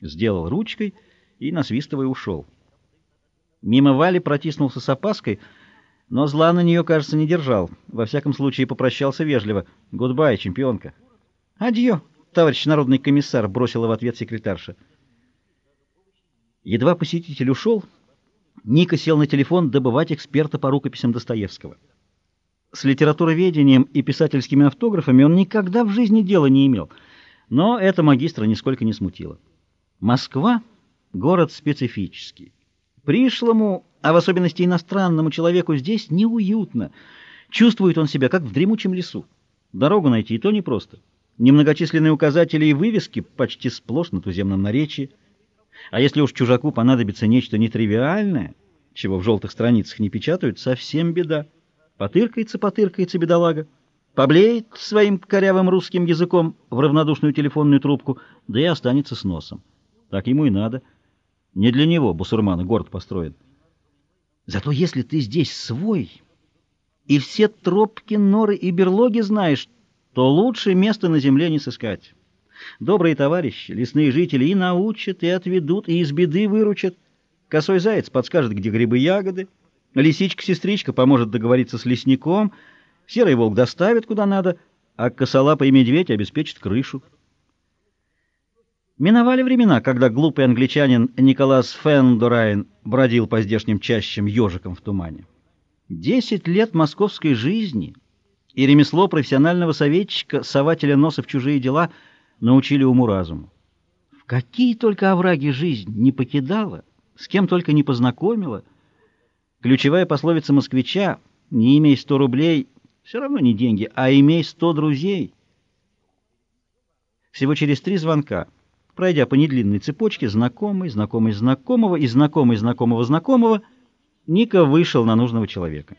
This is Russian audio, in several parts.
Сделал ручкой и, насвистывая, ушел. Мимо Вали протиснулся с опаской, но зла на нее, кажется, не держал. Во всяком случае, попрощался вежливо. «Goodbye, чемпионка!» «Adieu, товарищ народный комиссар!» — бросила в ответ секретарша. Едва посетитель ушел, Ника сел на телефон добывать эксперта по рукописям Достоевского. С литературоведением и писательскими автографами он никогда в жизни дела не имел, но это магистра нисколько не смутило. Москва — город специфический. Пришлому, а в особенности иностранному человеку здесь неуютно. Чувствует он себя, как в дремучем лесу. Дорогу найти и то непросто. Немногочисленные указатели и вывески почти сплошь на туземном наречии. А если уж чужаку понадобится нечто нетривиальное, чего в желтых страницах не печатают, совсем беда. Потыркается, потыркается бедолага, поблеет своим корявым русским языком в равнодушную телефонную трубку, да и останется с носом. Так ему и надо. Не для него бусурмана город построен. Зато если ты здесь свой, и все тропки, норы и берлоги знаешь, то лучше места на земле не сыскать. Добрые товарищи, лесные жители и научат, и отведут, и из беды выручат. Косой заяц подскажет, где грибы-ягоды, лисичка-сестричка поможет договориться с лесником, серый волк доставит куда надо, а косолапый медведь обеспечит крышу. Миновали времена, когда глупый англичанин Николас Фендорайн бродил по здешним чащам ежиком в тумане. Десять лет московской жизни и ремесло профессионального советчика, сователя носа в чужие дела, научили уму-разуму. В какие только овраги жизнь не покидала, с кем только не познакомила. Ключевая пословица москвича «не имей сто рублей» все равно не деньги, а имей сто друзей. Всего через три звонка — Пройдя по недлинной цепочке, знакомый, знакомый знакомого и знакомый знакомого знакомого, Ника вышел на нужного человека.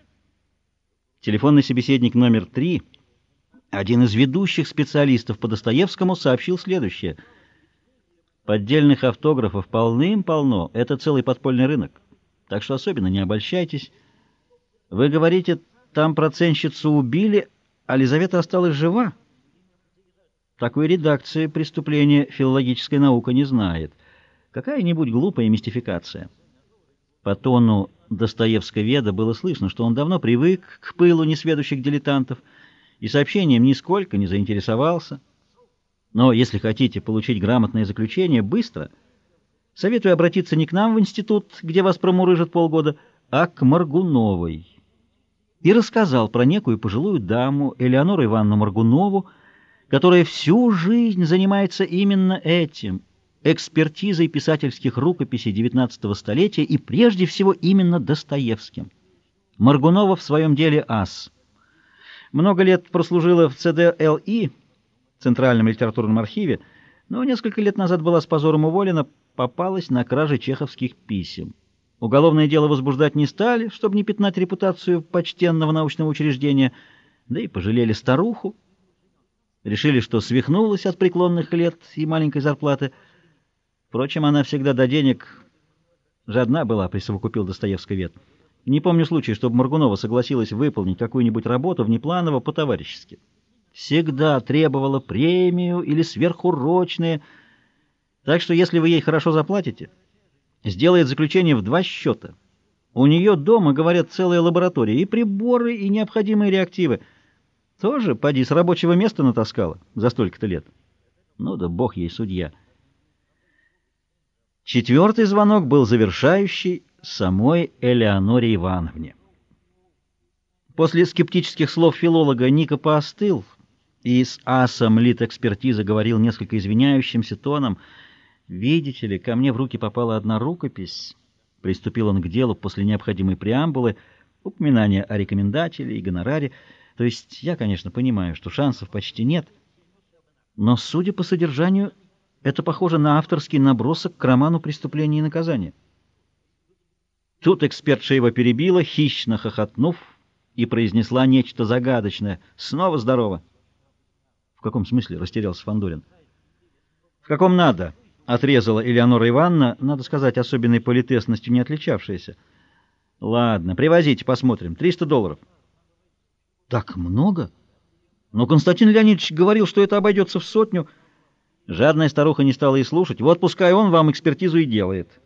Телефонный собеседник номер три, один из ведущих специалистов по Достоевскому, сообщил следующее. Поддельных автографов полным-полно, это целый подпольный рынок, так что особенно не обольщайтесь. Вы говорите, там процентщицу убили, а Лизавета осталась жива? Такой редакции преступления филологическая наука не знает. Какая-нибудь глупая мистификация. По тону Достоевского-веда было слышно, что он давно привык к пылу несведущих дилетантов и сообщением нисколько не заинтересовался. Но если хотите получить грамотное заключение быстро, советую обратиться не к нам в институт, где вас промурыжат полгода, а к Маргуновой. И рассказал про некую пожилую даму Элеонору Ивановну Маргунову, которая всю жизнь занимается именно этим, экспертизой писательских рукописей XIX столетия и прежде всего именно Достоевским. Маргунова в своем деле ас. Много лет прослужила в ЦДЛИ, Центральном литературном архиве, но несколько лет назад была с позором уволена, попалась на краже чеховских писем. Уголовное дело возбуждать не стали, чтобы не пятнать репутацию почтенного научного учреждения, да и пожалели старуху, Решили, что свихнулась от преклонных лет и маленькой зарплаты. Впрочем, она всегда до денег жадна была, присовокупил Достоевский вет. Не помню случая, чтобы Маргунова согласилась выполнить какую-нибудь работу внепланово по-товарищески. Всегда требовала премию или сверхурочные. Так что, если вы ей хорошо заплатите, сделает заключение в два счета. У нее дома, говорят, целая лаборатория, и приборы, и необходимые реактивы — тоже, поди, с рабочего места натаскала за столько-то лет. Ну да бог ей судья. Четвертый звонок был завершающий самой Элеоноре Ивановне. После скептических слов филолога Ника поостыл и с асом литэкспертизы говорил несколько извиняющимся тоном. «Видите ли, ко мне в руки попала одна рукопись». Приступил он к делу после необходимой преамбулы, упоминания о рекомендателе и гонораре, то есть я, конечно, понимаю, что шансов почти нет, но, судя по содержанию, это похоже на авторский набросок к роману «Преступление и наказание». Тут экспертша его перебила, хищно хохотнув, и произнесла нечто загадочное. «Снова здорово!» «В каком смысле?» — растерялся Фандорин. «В каком надо?» — отрезала Элеонора Ивановна, надо сказать, особенной политесностью не отличавшаяся. «Ладно, привозите, посмотрим. Триста долларов». Так много? Но Константин Леонидович говорил, что это обойдется в сотню. Жадная старуха не стала и слушать. Вот пускай он вам экспертизу и делает.